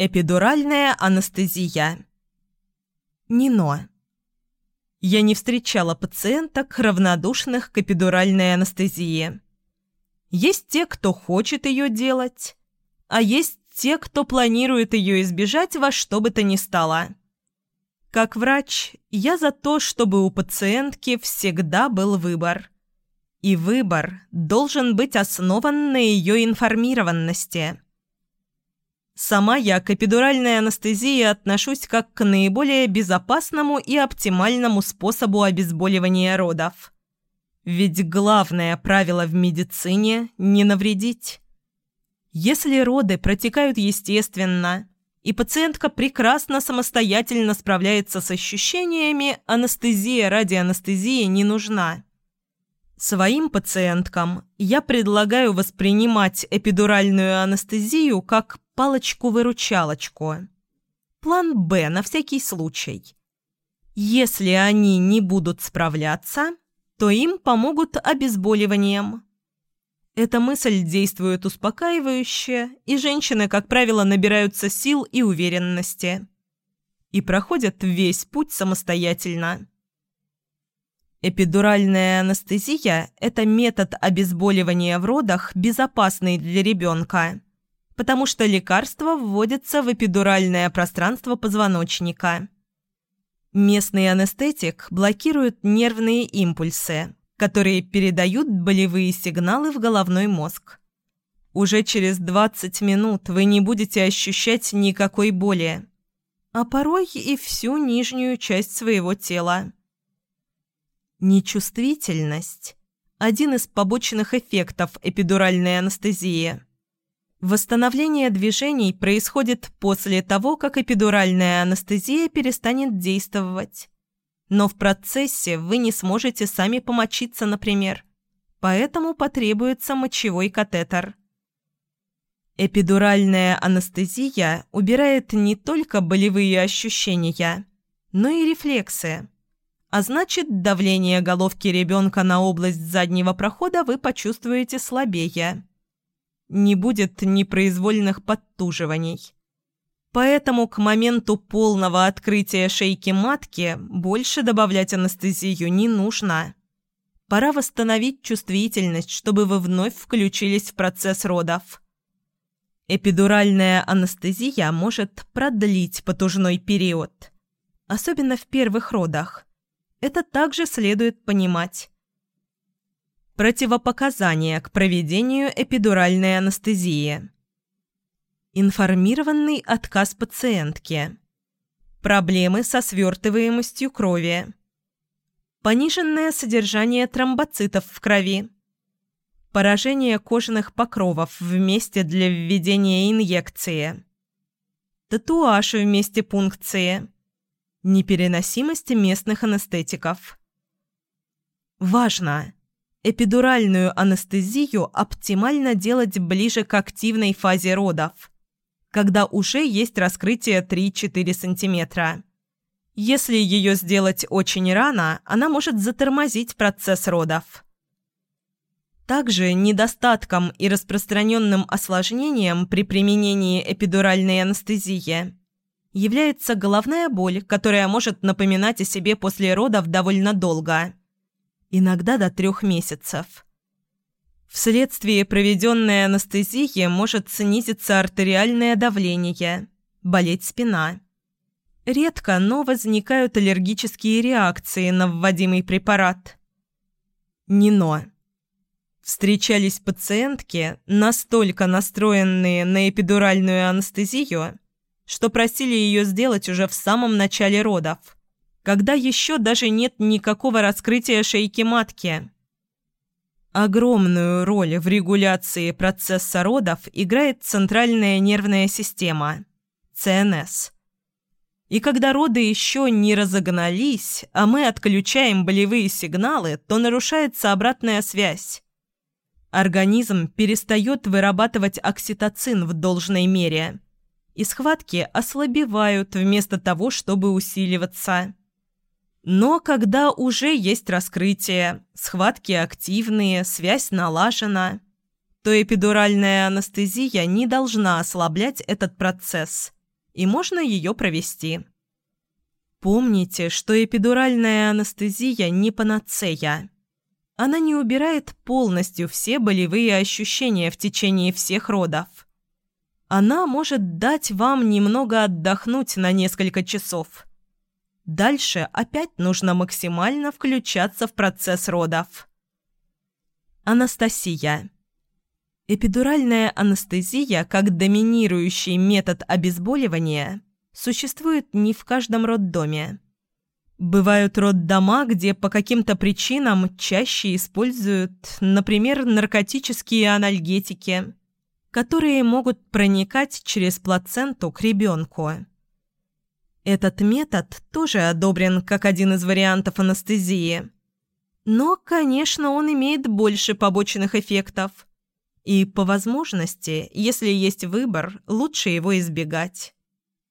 Эпидуральная анестезия. Нино. Я не встречала пациенток, равнодушных к эпидуральной анестезии. Есть те, кто хочет ее делать, а есть те, кто планирует ее избежать во что бы то ни стало. Как врач, я за то, чтобы у пациентки всегда был выбор. И выбор должен быть основан на ее информированности. Сама я к эпидуральной анестезии отношусь как к наиболее безопасному и оптимальному способу обезболивания родов. Ведь главное правило в медицине – не навредить. Если роды протекают естественно, и пациентка прекрасно самостоятельно справляется с ощущениями, анестезия ради анестезии не нужна. Своим пациенткам я предлагаю воспринимать эпидуральную анестезию как палочку-выручалочку. План «Б» на всякий случай. Если они не будут справляться, то им помогут обезболиванием. Эта мысль действует успокаивающе, и женщины, как правило, набираются сил и уверенности. И проходят весь путь самостоятельно. Эпидуральная анестезия – это метод обезболивания в родах, безопасный для ребенка потому что лекарство вводится в эпидуральное пространство позвоночника. Местный анестетик блокирует нервные импульсы, которые передают болевые сигналы в головной мозг. Уже через 20 минут вы не будете ощущать никакой боли, а порой и всю нижнюю часть своего тела. Нечувствительность – один из побочных эффектов эпидуральной анестезии – Восстановление движений происходит после того, как эпидуральная анестезия перестанет действовать. Но в процессе вы не сможете сами помочиться, например. Поэтому потребуется мочевой катетер. Эпидуральная анестезия убирает не только болевые ощущения, но и рефлексы. А значит, давление головки ребенка на область заднего прохода вы почувствуете слабее не будет непроизвольных подтуживаний. Поэтому к моменту полного открытия шейки матки больше добавлять анестезию не нужно. Пора восстановить чувствительность, чтобы вы вновь включились в процесс родов. Эпидуральная анестезия может продлить потужной период, особенно в первых родах. Это также следует понимать. Противопоказания к проведению эпидуральной анестезии. Информированный отказ пациентки. Проблемы со свертываемостью крови. Пониженное содержание тромбоцитов в крови. Поражение кожных покровов в месте для введения инъекции. Татуаж в месте пункции. Непереносимость местных анестетиков. Важно! Эпидуральную анестезию оптимально делать ближе к активной фазе родов, когда уже есть раскрытие 3-4 см. Если ее сделать очень рано, она может затормозить процесс родов. Также недостатком и распространенным осложнением при применении эпидуральной анестезии является головная боль, которая может напоминать о себе после родов довольно долго иногда до трех месяцев. Вследствие проведенной анестезии может снизиться артериальное давление, болеть спина. Редко, но возникают аллергические реакции на вводимый препарат. Нино. Встречались пациентки, настолько настроенные на эпидуральную анестезию, что просили ее сделать уже в самом начале родов – когда еще даже нет никакого раскрытия шейки матки. Огромную роль в регуляции процесса родов играет центральная нервная система – ЦНС. И когда роды еще не разогнались, а мы отключаем болевые сигналы, то нарушается обратная связь. Организм перестает вырабатывать окситоцин в должной мере, и схватки ослабевают вместо того, чтобы усиливаться. Но когда уже есть раскрытие, схватки активные, связь налажена, то эпидуральная анестезия не должна ослаблять этот процесс и можно ее провести. Помните, что эпидуральная анестезия не панацея. Она не убирает полностью все болевые ощущения в течение всех родов. Она может дать вам немного отдохнуть на несколько часов. Дальше опять нужно максимально включаться в процесс родов. Анастасия. Эпидуральная анестезия как доминирующий метод обезболивания существует не в каждом роддоме. Бывают роддома, где по каким-то причинам чаще используют, например, наркотические анальгетики, которые могут проникать через плаценту к ребенку. Этот метод тоже одобрен как один из вариантов анестезии. Но, конечно, он имеет больше побочных эффектов. И, по возможности, если есть выбор, лучше его избегать.